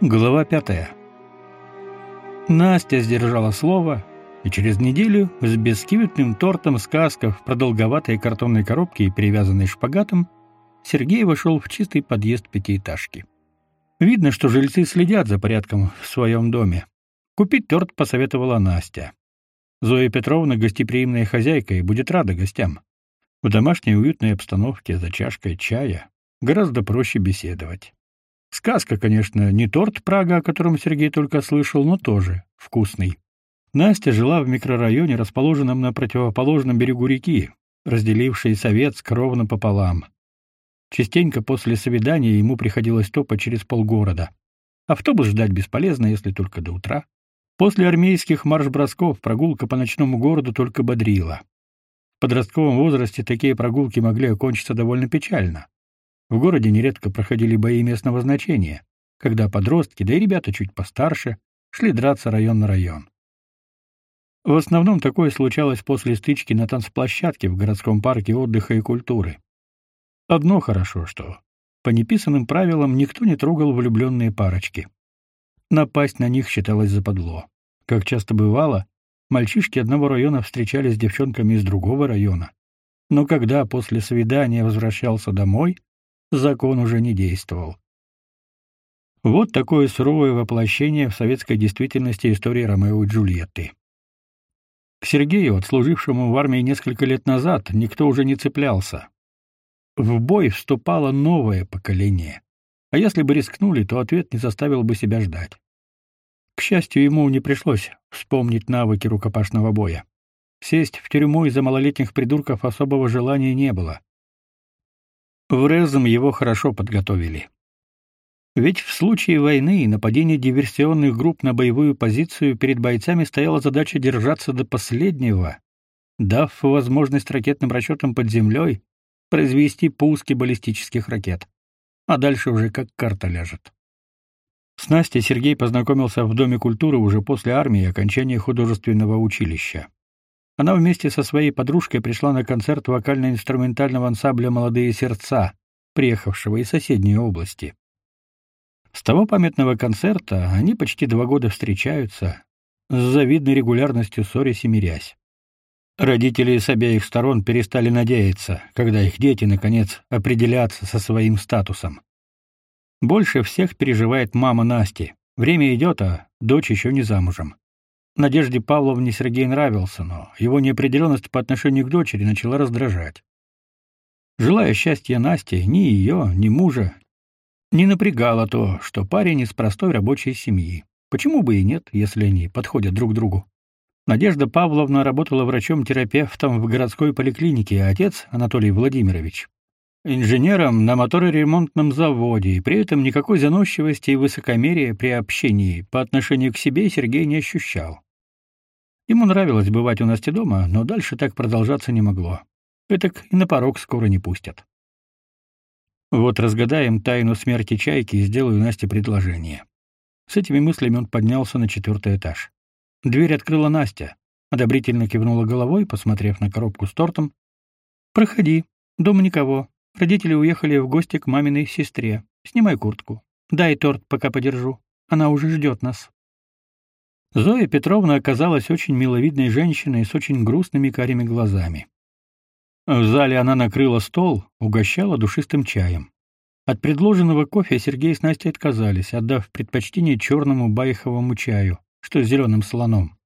Глава пятая. Настя сдержала слово, и через неделю с бисквитным тортом сказка в продолговатой картонной коробке перевязанной шпагатом Сергей вошел в чистый подъезд пятиэтажки. Видно, что жильцы следят за порядком в своем доме. Купить торт посоветовала Настя. Зоя Петровна гостеприимная хозяйка и будет рада гостям. В домашней уютной обстановке за чашкой чая гораздо проще беседовать. Сказка, конечно, не торт Прага, о котором Сергей только слышал, но тоже вкусный. Настя жила в микрорайоне, расположенном на противоположном берегу реки, разделившей Советск ровно пополам. Частенько после свидания ему приходилось топать через полгорода. Автобус ждать бесполезно, если только до утра. После армейских марш-бросков прогулка по ночному городу только бодрила. В подростковом возрасте такие прогулки могли окончиться довольно печально. В городе нередко проходили бои местного значения, когда подростки, да и ребята чуть постарше, шли драться район на район. В основном такое случалось после стычки на танцплощадке в городском парке отдыха и культуры. Одно хорошо, что по неписанным правилам никто не трогал влюбленные парочки. Напасть на них считалось западло. Как часто бывало, мальчишки одного района встречались с девчонками из другого района. Но когда после свидания возвращался домой, закон уже не действовал. Вот такое суровое воплощение в советской действительности истории Ромео и Джульетты. К Сергею, отслужившему в армии несколько лет назад, никто уже не цеплялся. В бой вступало новое поколение. А если бы рискнули, то ответ не заставил бы себя ждать. К счастью, ему не пришлось вспомнить навыки рукопашного боя. Сесть в тюрьму из-за малолетних придурков особого желания не было. В Резом его хорошо подготовили. Ведь в случае войны и нападения диверсионных групп на боевую позицию перед бойцами стояла задача держаться до последнего, дав возможность ракетным расчетам под землей произвести пуски баллистических ракет. А дальше уже как карта ляжет. С Настей Сергей познакомился в Доме культуры уже после армии и окончания художественного училища. Она вместе со своей подружкой пришла на концерт вокально-инструментального ансамбля «Молодые сердца», приехавшего из соседней области. С того памятного концерта они почти два года встречаются, с завидной регулярностью ссорясь и мирясь. Родители с обеих сторон перестали надеяться, когда их дети, наконец, определятся со своим статусом. Больше всех переживает мама Насти. Время идет, а дочь еще не замужем. Надежде Павловне Сергей нравился, но его неопределенность по отношению к дочери начала раздражать. Желая счастья Насте, ни ее, ни мужа не напрягало то, что парень из простой рабочей семьи. Почему бы и нет, если они подходят друг другу? Надежда Павловна работала врачом-терапевтом в городской поликлинике, а отец, Анатолий Владимирович, инженером на мотороремонтном заводе, и при этом никакой заносчивости и высокомерия при общении по отношению к себе Сергей не ощущал. Ему нравилось бывать у Насти дома, но дальше так продолжаться не могло. Этак и на порог скоро не пустят. Вот разгадаем тайну смерти чайки и сделаю Насте предложение. С этими мыслями он поднялся на четвертый этаж. Дверь открыла Настя, одобрительно кивнула головой, посмотрев на коробку с тортом. «Проходи. Дома никого. Родители уехали в гости к маминой сестре. Снимай куртку. Дай торт, пока подержу. Она уже ждет нас. Зоя Петровна оказалась очень миловидной женщиной с очень грустными карими глазами. В зале она накрыла стол, угощала душистым чаем. От предложенного кофе Сергей с Настей отказались, отдав предпочтение черному байховому чаю, что с зеленым слоном.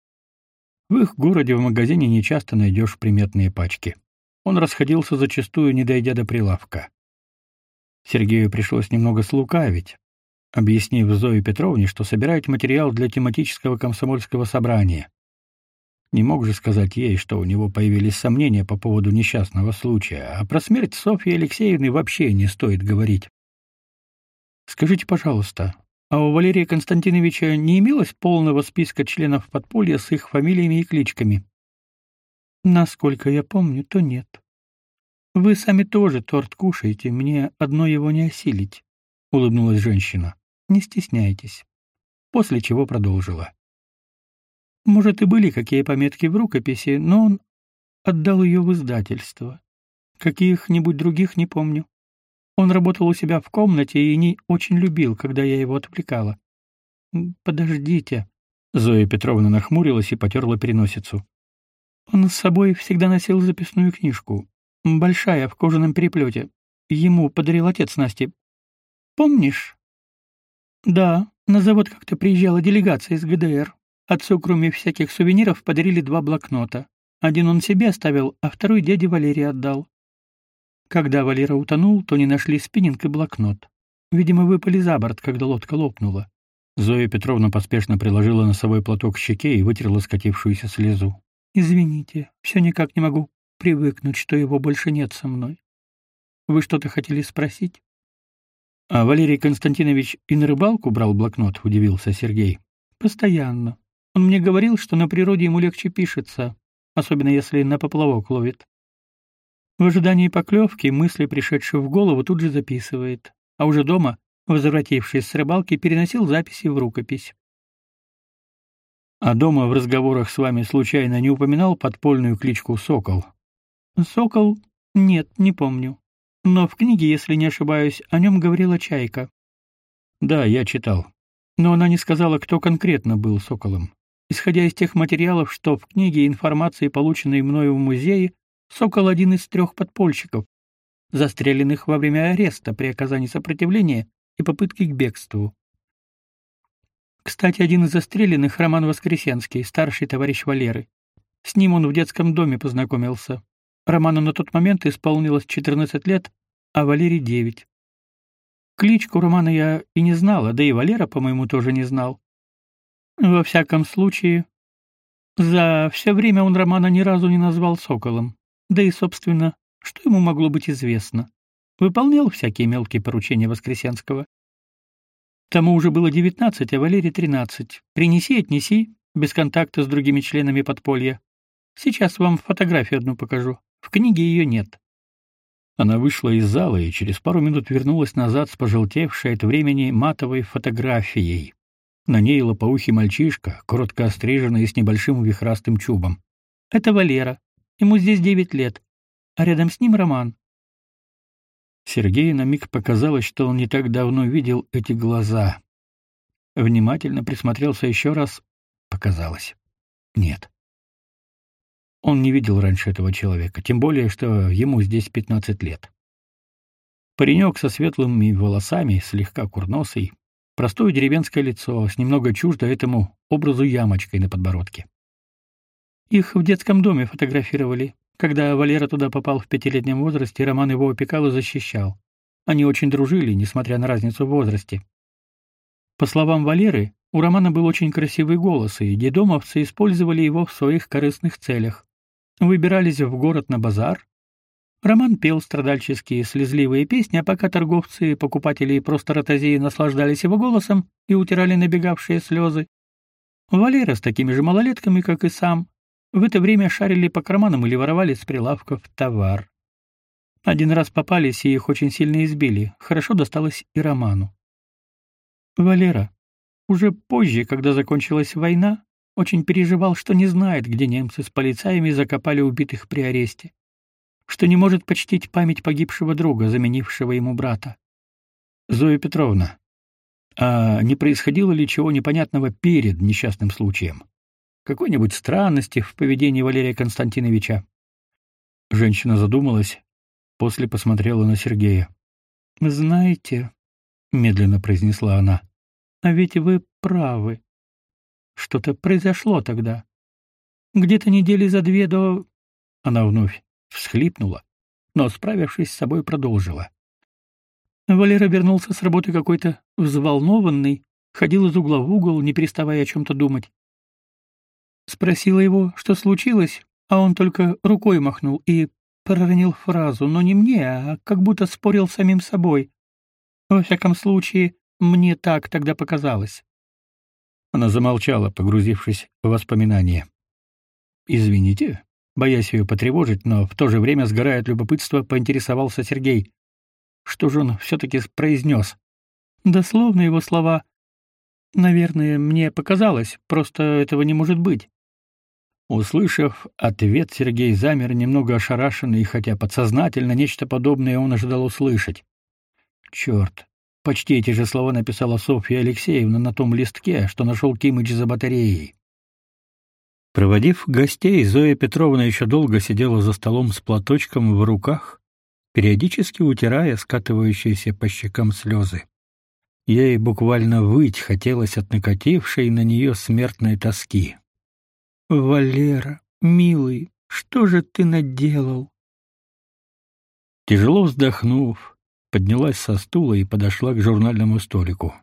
В их городе в магазине нечасто найдешь приметные пачки. Он расходился зачастую, не дойдя до прилавка. Сергею пришлось немного слукавить, объяснив Зое Петровне, что собирает материал для тематического комсомольского собрания. Не мог же сказать ей, что у него появились сомнения по поводу несчастного случая, а про смерть Софьи Алексеевны вообще не стоит говорить. Скажите, пожалуйста, а у Валерия Константиновича не имелось полного списка членов подполья с их фамилиями и кличками? Насколько я помню, то нет. Вы сами тоже торт кушаете, мне одно его не осилить, улыбнулась женщина. Не стесняйтесь. После чего продолжила. Может, и были какие пометки в рукописи, но он отдал ее в издательство. Каких-нибудь других не помню. Он работал у себя в комнате и не очень любил, когда я его отвлекала. Подождите. Зоя Петровна нахмурилась и потерла переносицу. Он с собой всегда носил записную книжку. Большая, в кожаном переплете. Ему подарил отец Насти. Помнишь? Да, на завод как-то приезжала делегация из ГДР. Отцу, кроме всяких сувениров, подарили два блокнота. Один он себе оставил, а второй дяде Валерии отдал. Когда Валера утонул, то не нашли спиннинг и блокнот. Видимо, выпали за борт, когда лодка лопнула. Зоя Петровна поспешно приложила носовой платок к щеке и вытерла скатившуюся слезу. «Извините, все никак не могу привыкнуть, что его больше нет со мной. Вы что-то хотели спросить?» «А Валерий Константинович и на рыбалку брал блокнот?» — удивился Сергей. «Постоянно. Он мне говорил, что на природе ему легче пишется, особенно если на поплавок ловит. В ожидании поклевки мысли, пришедшие в голову, тут же записывает, а уже дома возвратившись с рыбалки, переносил записи в рукопись. А дома в разговорах с вами случайно не упоминал подпольную кличку Сокол? Сокол? Нет, не помню. Но в книге, если не ошибаюсь, о нем говорила Чайка. Да, я читал. Но она не сказала, кто конкретно был Соколом. Исходя из тех материалов, что в книге информации, полученной мною в музее, Сокол один из трех подпольщиков, застреленных во время ареста при оказании сопротивления и попытки к бегству. Кстати, один из застреленных — Роман Воскресенский, старший товарищ Валеры. С ним он в детском доме познакомился. Роману на тот момент исполнилось 14 лет, а Валере — 9. Кличку Романа я и не знала, да и Валера, по-моему, тоже не знал. Во всяком случае, за все время он Романа ни разу не назвал Соколом. Да и, собственно, что ему могло быть известно? Выполнял всякие мелкие поручения Воскресенского. Тому уже было девятнадцать, а Валерий тринадцать. Принеси, отнеси, без контакта с другими членами подполья. Сейчас вам фотографию одну покажу. В книге ее нет. Она вышла из зала и через пару минут вернулась назад с пожелтевшей от времени матовой фотографией. На ней лопоухий мальчишка, коротко остриженный и с небольшим вихрастым чубом. Это Валера. Ему здесь девять лет. А рядом с ним Роман. Сергею на миг показалось, что он не так давно видел эти глаза. Внимательно присмотрелся еще раз. Показалось. Нет. Он не видел раньше этого человека, тем более, что ему здесь 15 лет. Паренек со светлыми волосами, слегка курносый, простое деревенское лицо, с немного чуждо этому образу ямочкой на подбородке. Их в детском доме фотографировали, когда Валера туда попал в пятилетнем возрасте, Роман его опекал и защищал. Они очень дружили, несмотря на разницу в возрасте. По словам Валеры, у Романа был очень красивый голос, и дедомовцы использовали его в своих корыстных целях. Выбирались в город на базар. Роман пел страдальческие слезливые песни, а пока торговцы, и покупатели и просто ротозеи наслаждались его голосом и утирали набегавшие слезы, Валера с такими же малолетками, как и сам, в это время шарили по карманам или воровали с прилавков товар. Один раз попались и их очень сильно избили. Хорошо досталось и Роману. Валера, уже позже, когда закончилась война, очень переживал, что не знает, где немцы с полицаями закопали убитых при аресте, что не может почтить память погибшего друга, заменившего ему брата. Зоя Петровна, а не происходило ли чего непонятного перед несчастным случаем? Какой-нибудь странности в поведении Валерия Константиновича. Женщина задумалась, после посмотрела на Сергея. "Знаете", медленно произнесла она. "А ведь вы правы. Что-то произошло тогда. Где-то недели за две до Она вновь всхлипнула, но, справившись с собой, продолжила. Валера вернулся с работы какой-то взволнованный, ходил из угла в угол, не переставая о чем то думать. Спросила его, что случилось, а он только рукой махнул и проронил фразу, но не мне, а как будто спорил с самим собой. Во всяком случае, мне так тогда показалось. Она замолчала, погрузившись в воспоминания. «Извините», боясь ее потревожить, но в то же время сгорая от любопытства, поинтересовался Сергей. Что же он все-таки произнес? Дословно его слова «Наверное, мне показалось, просто этого не может быть». Услышав ответ, Сергей замер, немного ошарашенный, хотя подсознательно нечто подобное он ожидал услышать. Черт, Почти эти же слова написала Софья Алексеевна на том листке, что нашел Кимыч за батареей. Проводив гостей, Зоя Петровна еще долго сидела за столом с платочком в руках, периодически утирая скатывающиеся по щекам слезы. Ей буквально выть хотелось от накатившей на нее смертной тоски. «Валера, милый, что же ты наделал?» Тяжело вздохнув, поднялась со стула и подошла к журнальному столику.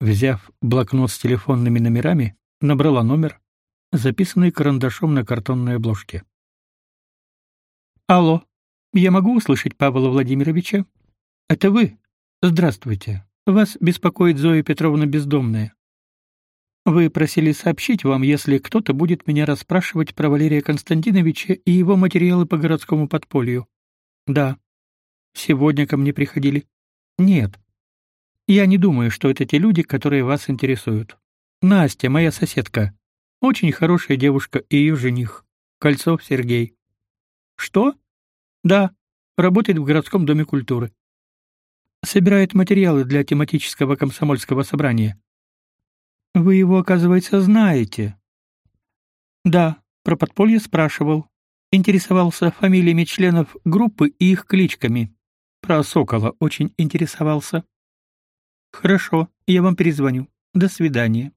Взяв блокнот с телефонными номерами, набрала номер, записанный карандашом на картонной обложке. «Алло, я могу услышать Павла Владимировича? Это вы? Здравствуйте. Вас беспокоит Зоя Петровна Бездомная. Вы просили сообщить вам, если кто-то будет меня расспрашивать про Валерия Константиновича и его материалы по городскому подполью. Да. Сегодня ко мне приходили. Нет. Я не думаю, что это те люди, которые вас интересуют. Настя, моя соседка. Очень хорошая девушка и ее жених. Кольцов Сергей. Что? Да, работает в городском доме культуры собирает материалы для тематического комсомольского собрания. Вы его, оказывается, знаете. Да, про подполье спрашивал. Интересовался фамилиями членов группы и их кличками. Про Сокола очень интересовался. Хорошо, я вам перезвоню. До свидания.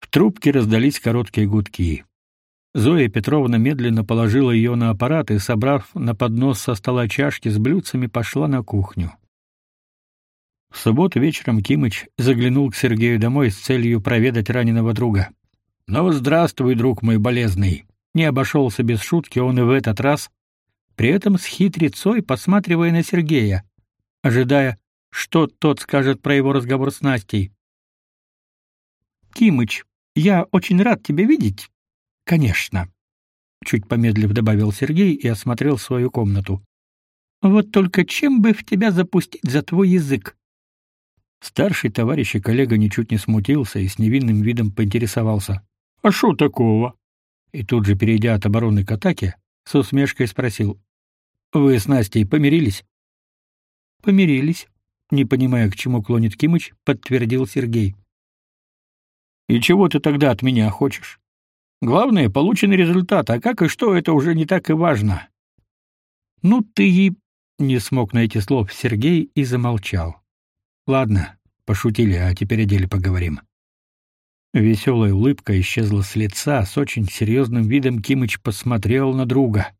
В трубке раздались короткие гудки. Зоя Петровна медленно положила ее на аппарат и, собрав на поднос со стола чашки с блюдцами, пошла на кухню. В субботу вечером Кимыч заглянул к Сергею домой с целью проведать раненого друга. «Ну, здравствуй, друг мой болезный!» Не обошелся без шутки он и в этот раз, при этом с хитрецой посматривая на Сергея, ожидая, что тот скажет про его разговор с Настей. «Кимыч, я очень рад тебя видеть, Конечно, чуть помедлив добавил Сергей и осмотрел свою комнату. Вот только чем бы в тебя запустить за твой язык? Старший товарищ и коллега ничуть не смутился и с невинным видом поинтересовался: "А что такого?" И тут же, перейдя от обороны к атаке, с усмешкой спросил: "Вы с Настей помирились?" "Помирились", не понимая, к чему клонит Кимыч, подтвердил Сергей. "И чего ты тогда от меня хочешь?" Главное полученный результат, а как и что это уже не так и важно. Ну ты и не смог найти слов Сергей и замолчал. Ладно, пошутили, а теперь о деле поговорим. Веселая улыбка исчезла с лица, с очень серьезным видом Кимыч посмотрел на друга.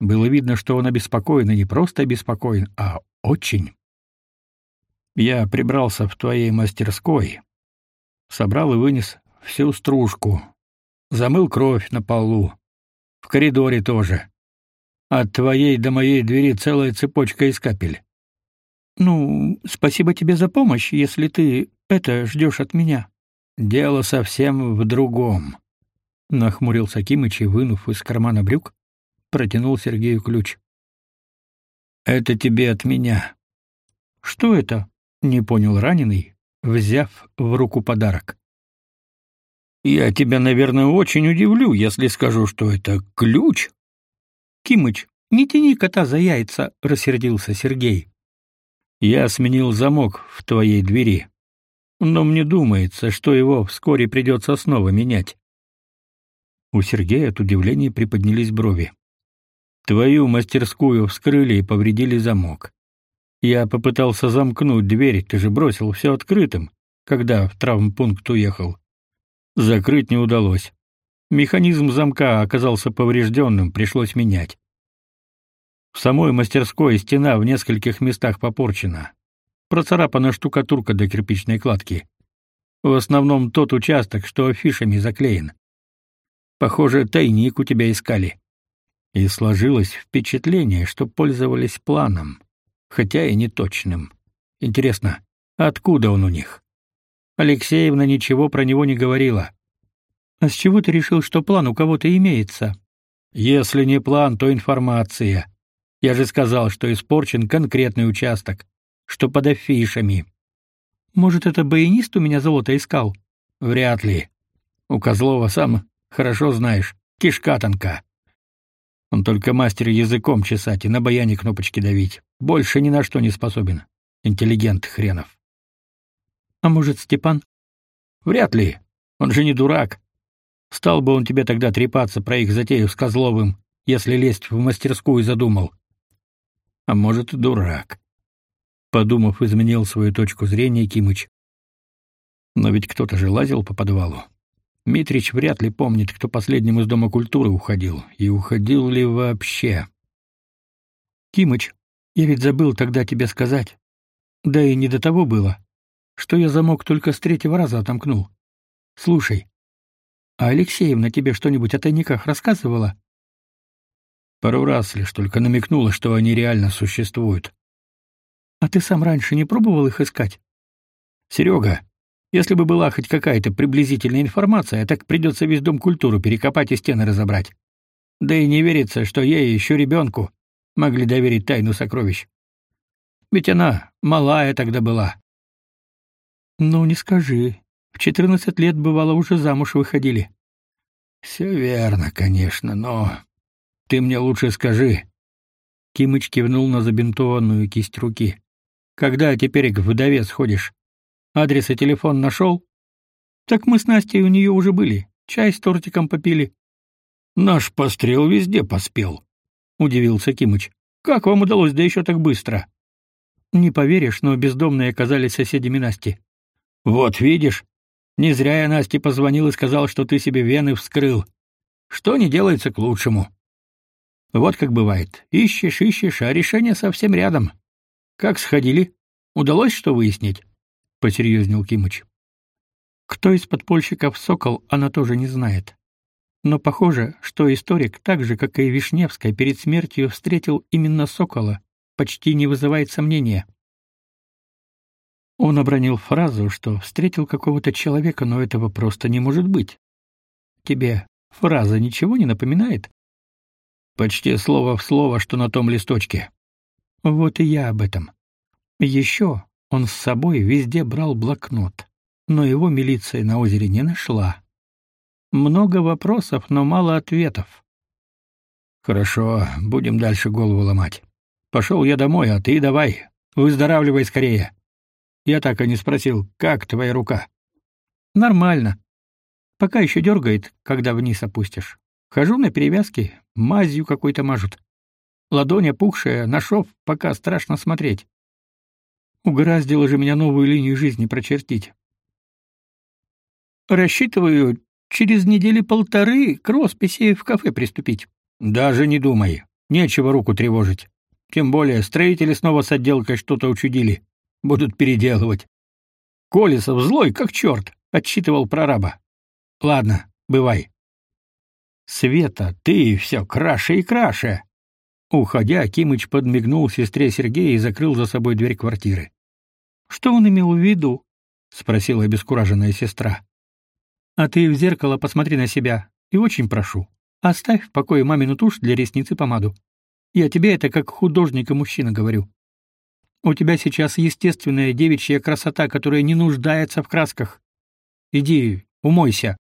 Было видно, что он обеспокоен, и не просто обеспокоен, а очень. Я прибрался в твоей мастерской, собрал и вынес всю стружку, Замыл кровь на полу. В коридоре тоже. От твоей до моей двери целая цепочка из капель. Ну, спасибо тебе за помощь, если ты это ждешь от меня. Дело совсем в другом. Нахмурился Кимыч и, вынув из кармана брюк, протянул Сергею ключ. Это тебе от меня. Что это? Не понял раненый, взяв в руку подарок. Я тебя, наверное, очень удивлю, если скажу, что это ключ. Кимыч, не тяни кота за яйца, рассердился Сергей. Я сменил замок в твоей двери. Но мне думается, что его вскоре придется снова менять. У Сергея от удивления приподнялись брови. Твою мастерскую вскрыли и повредили замок. Я попытался замкнуть дверь, ты же бросил все открытым, когда в травмпункт уехал. Закрыть не удалось. Механизм замка оказался поврежденным, пришлось менять. В самой мастерской стена в нескольких местах попорчена. Процарапана штукатурка до кирпичной кладки. В основном тот участок, что афишами заклеен. Похоже, тайник у тебя искали. И сложилось впечатление, что пользовались планом, хотя и неточным. Интересно, откуда он у них? Алексеевна ничего про него не говорила. А с чего ты решил, что план у кого-то имеется? Если не план, то информация. Я же сказал, что испорчен конкретный участок, что под афишами. Может, это баянист у меня золото искал? Вряд ли. У Козлова сам хорошо знаешь, кишка тонка. Он только мастер языком чесать и на баяне кнопочки давить. Больше ни на что не способен. интеллигент хренов. А может, Степан? Вряд ли. Он же не дурак. Стал бы он тебе тогда трепаться про их затею с Козловым, если лезть в мастерскую задумал. А может, и дурак. Подумав, изменил свою точку зрения Кимыч. Но ведь кто-то же лазил по подвалу. Митрич вряд ли помнит, кто последним из Дома культуры уходил, и уходил ли вообще. Кимыч, я ведь забыл тогда тебе сказать. Да и не до того было, что я замок только с третьего раза отомкнул. Слушай, а Алексеевна тебе что-нибудь о тайниках рассказывала? Пару раз лишь только намекнула, что они реально существуют. А ты сам раньше не пробовал их искать? Серега, если бы была хоть какая-то приблизительная информация, так придется весь дом культуры перекопать и стены разобрать. Да и не верится, что ей еще ребенку могли доверить тайну сокровищ. Ведь она малая тогда была. Ну, не скажи. В четырнадцать лет, бывало, уже замуж выходили. Все верно, конечно, но ты мне лучше скажи. Кимыч кивнул на забинтованную кисть руки. Когда теперь к вдове сходишь? Адрес и телефон нашел?» Так мы с Настей у нее уже были. Чай с тортиком попили. Наш пострел везде поспел, удивился Кимыч. Как вам удалось да еще так быстро? Не поверишь, но бездомные оказались соседями Насти. Вот видишь, не зря я Насте позвонил и сказал, что ты себе вены вскрыл. Что не делается к лучшему. Вот как бывает. Ищешь, ищешь, а решение совсем рядом. Как сходили? Удалось что выяснить? посерьезнел Кимыч. Кто из подпольщиков Сокол, она тоже не знает. Но похоже, что историк, так же как и Вишневская, перед смертью встретил именно Сокола, почти не вызывает сомнения. Он обронил фразу, что встретил какого-то человека, но этого просто не может быть. Тебе фраза ничего не напоминает? Почти слово в слово, что на том листочке. Вот и я об этом. Еще он с собой везде брал блокнот, но его милиция на озере не нашла. Много вопросов, но мало ответов. Хорошо, будем дальше голову ломать. Пошел я домой, а ты давай, выздоравливай скорее. Я так и не спросил, как твоя рука? Нормально. Пока еще дергает, когда вниз опустишь. Хожу на перевязки, мазью какой-то мажут. Ладонь опухшая, на шов, пока страшно смотреть. Угораздило же меня новую линию жизни прочертить. Рассчитываю через недели полторы к росписи в кафе приступить. Даже не думай. Нечего руку тревожить. Тем более строители снова с отделкой что-то учудили. Будут переделывать. Колесов злой, как черт, отчитывал прораба. Ладно, бывай. Света, ты все краше и краше. Уходя, Кимыч подмигнул сестре Сергея и закрыл за собой дверь квартиры. Что он имел в виду? спросила обескураженная сестра. А ты в зеркало посмотри на себя и очень прошу, оставь в покое мамину тушь для ресниц и помаду. Я тебе это как художник и мужчина говорю. У тебя сейчас естественная девичья красота, которая не нуждается в красках. Иди, умойся.